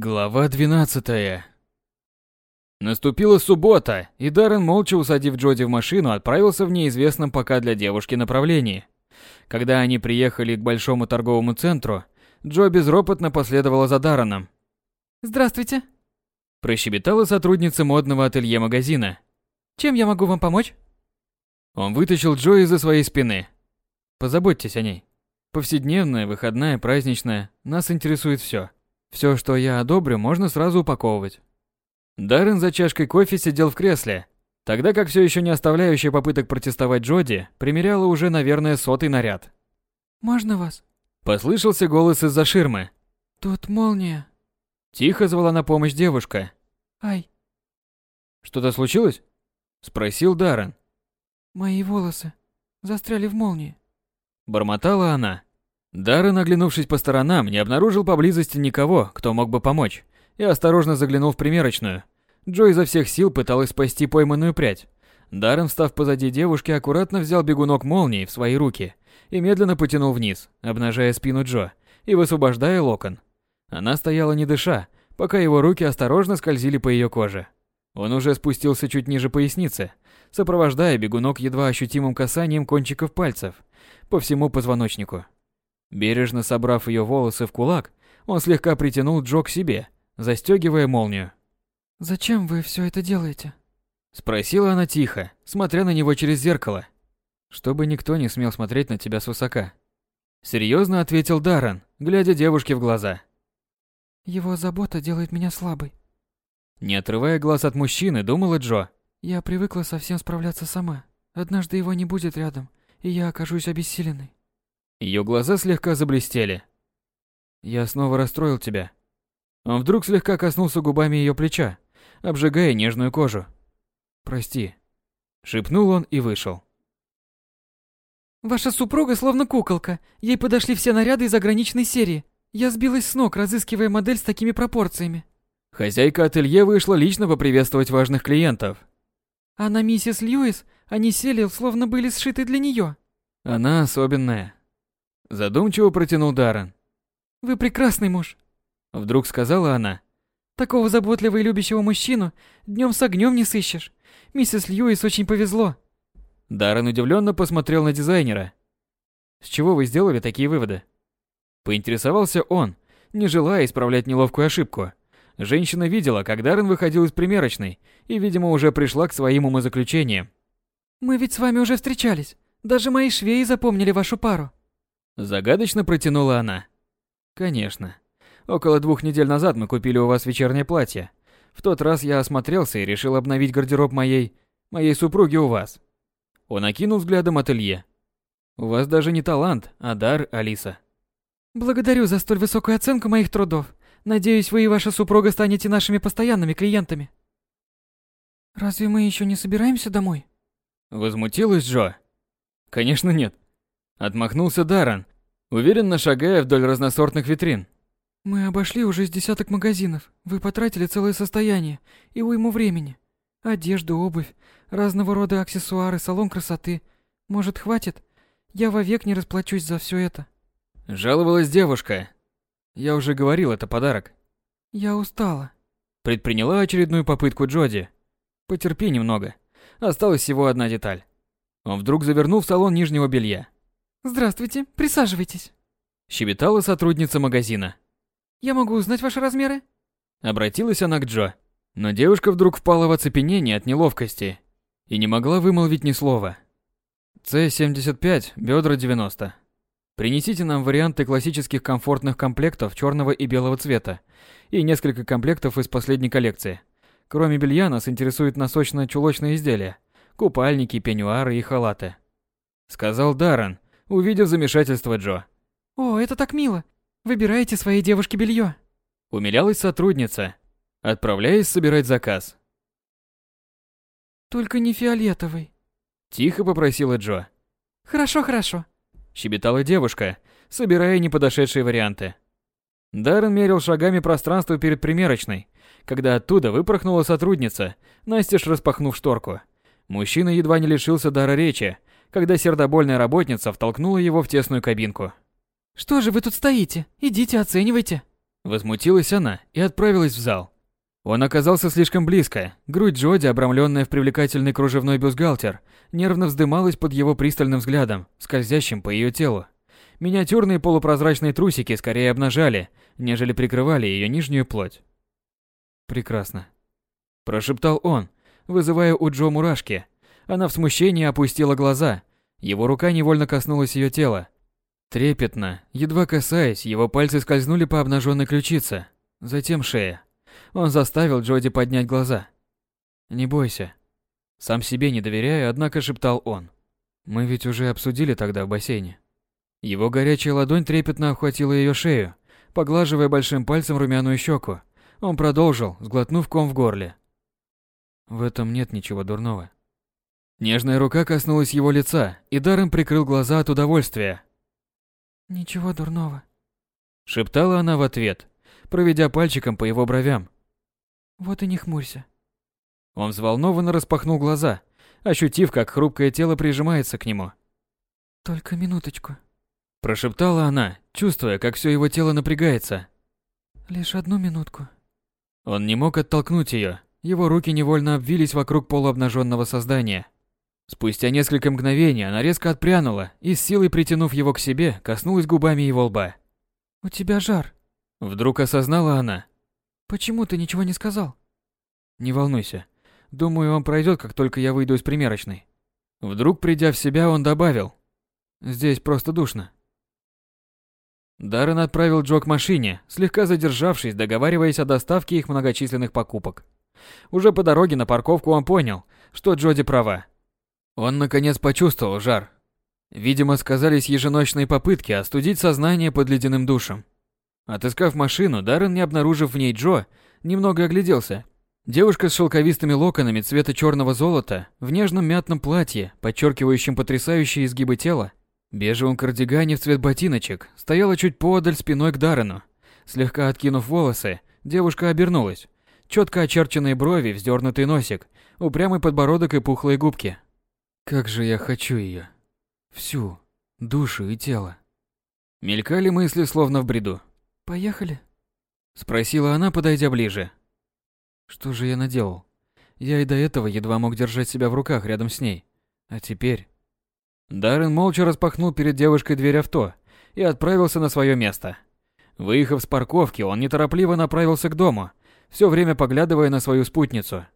Глава 12. Наступила суббота, и Даррен, молча усадив Джоди в машину, отправился в неизвестном пока для девушки направлении. Когда они приехали к большому торговому центру, Джо безропотно последовала за Дарреном. «Здравствуйте!» Прощебетала сотрудница модного ателье магазина. «Чем я могу вам помочь?» Он вытащил Джо из-за своей спины. «Позаботьтесь о ней. Повседневная, выходная, праздничная, нас интересует все. Все, что я одобрю, можно сразу упаковывать. Даррен за чашкой кофе сидел в кресле, тогда как все еще не оставляющая попыток протестовать Джоди примеряла уже, наверное, сотый наряд. «Можно вас?» Послышался голос из-за ширмы. «Тут молния». Тихо звала на помощь девушка. «Ай, «Что-то случилось?» Спросил Даррен. мои волосы застряли в молнии». Бормотала она. Даррен, оглянувшись по сторонам, не обнаружил поблизости никого, кто мог бы помочь, и осторожно заглянул в примерочную. Джо изо всех сил пыталась спасти пойманную прядь. Даррен, встав позади девушки, аккуратно взял бегунок молнии в свои руки и медленно потянул вниз, обнажая спину Джо и высвобождая локон. Она стояла не дыша, пока его руки осторожно скользили по ее коже. Он уже спустился чуть ниже поясницы, сопровождая бегунок едва ощутимым касанием кончиков пальцев по всему позвоночнику. Бережно собрав ее волосы в кулак, он слегка притянул Джо к себе, застегивая молнию. «Зачем вы все это делаете?» Спросила она тихо, смотря на него через зеркало. Чтобы никто не смел смотреть на тебя свысока. Серьезно ответил Даррен, глядя девушке в глаза. «Его забота делает меня слабой. Не отрывая глаз от мужчины, думала Джо. Я привыкла совсем справляться сама. Однажды его не будет рядом, и я окажусь обессиленной. Ее глаза слегка заблестели. Я снова расстроил тебя. Он вдруг слегка коснулся губами ее плеча, обжигая нежную кожу. Прости. Шепнул он и вышел. Ваша супруга словно куколка. Ей подошли все наряды из ограниченной серии. Я сбилась с ног, разыскивая модель с такими пропорциями. Хозяйка ателье вышла лично поприветствовать важных клиентов. А на миссис Льюис они сели, словно были сшиты для нее. Она особенная. Задумчиво протянул Даррен. Вы прекрасный муж. Вдруг сказала она. Такого заботливого и любящего мужчину днем с огнем не сыщешь. Миссис Льюис очень повезло. Даррен удивленно посмотрел на дизайнера. С чего вы сделали такие выводы? Поинтересовался он, не желая исправлять неловкую ошибку. Женщина видела, как Даррен выходил из примерочной и, видимо, уже пришла к своим умозаключениям. Мы ведь с вами уже встречались. Даже мои швеи запомнили вашу пару. Загадочно протянула она. Конечно. Около двух недель назад мы купили у вас вечернее платье. В тот раз я осмотрелся и решил обновить гардероб моей... моей супруги у вас. Он окинул взглядом ателье. У вас даже не талант, а дар, Алиса. Благодарю за столь высокую оценку моих трудов. Надеюсь, вы и ваша супруга станете нашими постоянными клиентами. Разве мы еще не собираемся домой? Возмутилась Джо. Конечно нет. Отмахнулся Даррен, уверенно шагая вдоль разносортных витрин. Мы обошли уже с десяток магазинов. Вы потратили целое состояние и уйму времени. Одежду, обувь, разного рода аксессуары, салон красоты. Может, хватит? Я вовек не расплачусь за все это. Жаловалась девушка. Я уже говорил, это подарок. Я устала. Предприняла очередную попытку Джоди. Потерпи немного. Осталась всего одна деталь. Он вдруг завернул в салон нижнего белья. Здравствуйте, присаживайтесь. Щебетала сотрудница магазина. Я могу узнать ваши размеры? Обратилась она к Джо. Но девушка вдруг впала в оцепенение от неловкости и не могла вымолвить ни слова. С-75, бедра 90. Принесите нам варианты классических комфортных комплектов черного и белого цвета и несколько комплектов из последней коллекции. Кроме белья нас интересуют носочно-чулочные изделия, купальники, пеньюары и халаты. Сказал Даррен, увидев замешательство Джо. О, это так мило. Выбирайте своей девушке белье. Умилялась сотрудница, отправляясь собирать заказ. Только не фиолетовый. Тихо попросила Джо. Хорошо, хорошо. Щебетала девушка, собирая неподошедшие варианты. Даррен мерил шагами пространство перед примерочной, когда оттуда выпорхнула сотрудница, настежь распахнув шторку. Мужчина едва не лишился дара речи, когда сердобольная работница втолкнула его в тесную кабинку. Что же вы тут стоите? Идите, оценивайте. Возмутилась она и отправилась в зал. Он оказался слишком близко. Грудь Джоди, обрамленная в привлекательный кружевной бюстгальтер, нервно вздымалась под его пристальным взглядом, скользящим по ее телу. Миниатюрные полупрозрачные трусики скорее обнажали, нежели прикрывали ее нижнюю плоть. «Прекрасно», – прошептал он, вызывая у Джо мурашки. Она в смущении опустила глаза. Его рука невольно коснулась ее тела. Трепетно, едва касаясь, его пальцы скользнули по обнаженной ключице, затем шея. Он заставил Джоди поднять глаза. «Не бойся». Сам себе не доверяя, однако шептал он. «Мы ведь уже обсудили тогда в бассейне». Его горячая ладонь трепетно охватила ее шею, поглаживая большим пальцем румяную щеку. Он продолжил, сглотнув ком в горле. В этом нет ничего дурного. Нежная рука коснулась его лица, и Даррен прикрыл глаза от удовольствия. «Ничего дурного», — шептала она в ответ, проведя пальчиком по его бровям. «Вот и не хмурься». Он взволнованно распахнул глаза, ощутив, как хрупкое тело прижимается к нему. «Только минуточку», Прошептала она, чувствуя, как все его тело напрягается. Лишь одну минутку. Он не мог оттолкнуть ее. Его руки невольно обвились вокруг полуобнаженного создания. Спустя несколько мгновений она резко отпрянула и, с силой притянув его к себе, коснулась губами его лба. «У тебя жар», — вдруг осознала она. «Почему ты ничего не сказал?» «Не волнуйся. Думаю, он пройдет, как только я выйду из примерочной». Вдруг, придя в себя, он добавил. «Здесь просто душно». Даррен отправил Джо к машине, слегка задержавшись, договариваясь о доставке их многочисленных покупок. Уже по дороге на парковку он понял, что Джоди права. Он наконец почувствовал жар. Видимо, сказались еженочные попытки остудить сознание под ледяным душем. Отыскав машину, Даррен, не обнаружив в ней Джо, немного огляделся. Девушка с шелковистыми локонами цвета черного золота, в нежном мятном платье, подчеркивающем потрясающие изгибы тела, бежевом кардигане в цвет ботиночек стояла чуть подаль спиной к Даррену. Слегка откинув волосы, девушка обернулась. Четко очерченные брови, вздернутый носик, упрямый подбородок и пухлые губки. Как же я хочу ее. Всю. Душу и тело. Мелькали мысли, словно в бреду. «Поехали?» Спросила она, подойдя ближе. Что же я наделал? Я и до этого едва мог держать себя в руках рядом с ней. А теперь... Даррен молча распахнул перед девушкой дверь авто и отправился на свое место. Выехав с парковки, он неторопливо направился к дому, все время поглядывая на свою спутницу.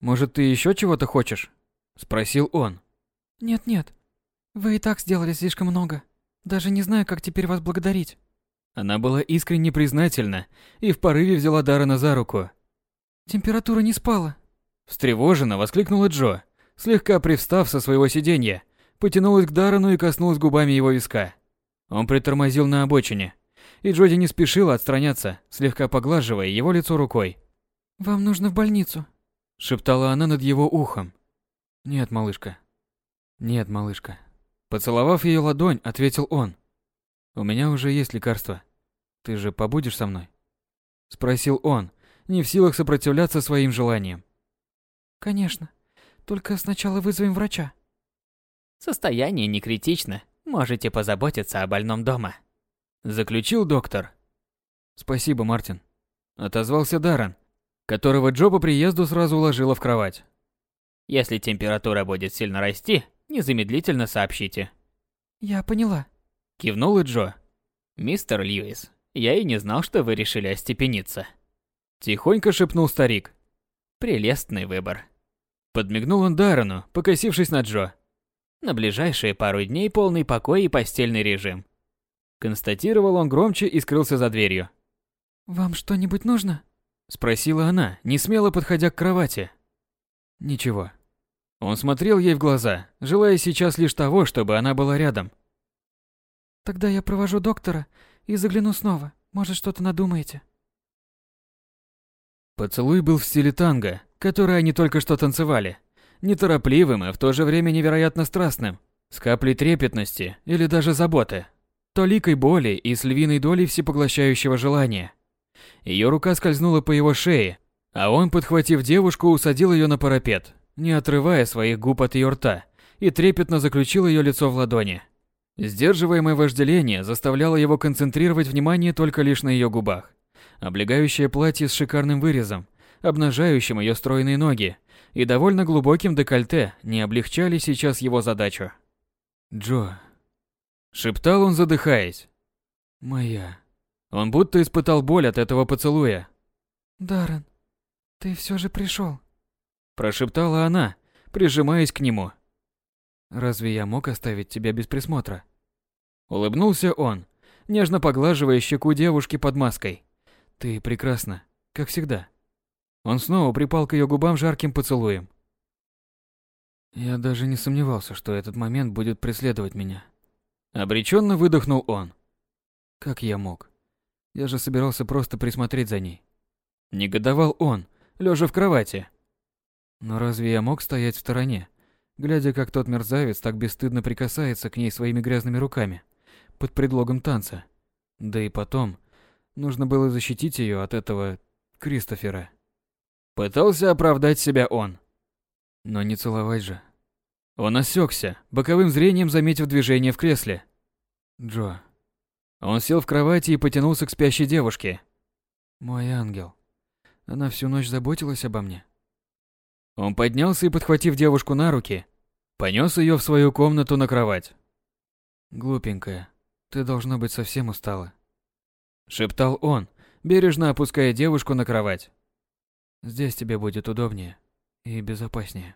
«Может, ты еще чего-то хочешь?» – спросил он. «Нет-нет, вы и так сделали слишком много. Даже не знаю, как теперь вас благодарить». Она была искренне признательна и в порыве взяла Даррена за руку. «Температура не спала». Встревоженно воскликнула Джо, слегка привстав со своего сиденья потянулась к Даррену и коснулась губами его виска. Он притормозил на обочине, и Джоди не спешила отстраняться, слегка поглаживая его лицо рукой. «Вам нужно в больницу», — шептала она над его ухом. «Нет, малышка». «Нет, малышка». Поцеловав ее ладонь, ответил он. «У меня уже есть лекарство. Ты же побудешь со мной?» Спросил он, не в силах сопротивляться своим желаниям. «Конечно. Только сначала вызовем врача». Состояние не критично. Можете позаботиться о больном дома. Заключил доктор. Спасибо, Мартин. Отозвался Даррен, которого Джо по приезду сразу уложила в кровать. Если температура будет сильно расти, незамедлительно сообщите. Я поняла. Кивнула Джо. Мистер Льюис, я и не знал, что вы решили остепениться. Тихонько шепнул старик. Прелестный выбор. Подмигнул он Даррену, покосившись на Джо. На ближайшие пару дней полный покой и постельный режим. Констатировал он громче и скрылся за дверью. «Вам что-нибудь нужно?» Спросила она, не смело подходя к кровати. «Ничего». Он смотрел ей в глаза, желая сейчас лишь того, чтобы она была рядом. «Тогда я провожу доктора и загляну снова. Может, что-то надумаете?» Поцелуй был в стиле танго, который они только что танцевали неторопливым и в то же время невероятно страстным, с каплей трепетности или даже заботы, толикой боли и с львиной долей всепоглощающего желания. Ее рука скользнула по его шее, а он, подхватив девушку, усадил ее на парапет, не отрывая своих губ от ее рта, и трепетно заключил ее лицо в ладони. Сдерживаемое вожделение заставляло его концентрировать внимание только лишь на ее губах. Облегающее платье с шикарным вырезом, обнажающим ее стройные ноги, и довольно глубоким декольте не облегчали сейчас его задачу. «Джо», — шептал он, задыхаясь. «Моя». Он будто испытал боль от этого поцелуя. «Даррен, ты все же пришел», — прошептала она, прижимаясь к нему. «Разве я мог оставить тебя без присмотра?» Улыбнулся он, нежно поглаживая щеку девушки под маской. «Ты прекрасна, как всегда». Он снова припал к ее губам жарким поцелуем. Я даже не сомневался, что этот момент будет преследовать меня. Обреченно выдохнул он. Как я мог? Я же собирался просто присмотреть за ней. Негодовал он, лежа в кровати. Но разве я мог стоять в стороне, глядя, как тот мерзавец так бесстыдно прикасается к ней своими грязными руками, под предлогом танца? Да и потом, нужно было защитить ее от этого Кристофера. Пытался оправдать себя он. Но не целовать же. Он осекся, боковым зрением заметив движение в кресле. Джо. Он сел в кровати и потянулся к спящей девушке. Мой ангел. Она всю ночь заботилась обо мне. Он поднялся и, подхватив девушку на руки, понес ее в свою комнату на кровать. «Глупенькая, ты должна быть совсем устала», — шептал он, бережно опуская девушку на кровать. «Здесь тебе будет удобнее и безопаснее».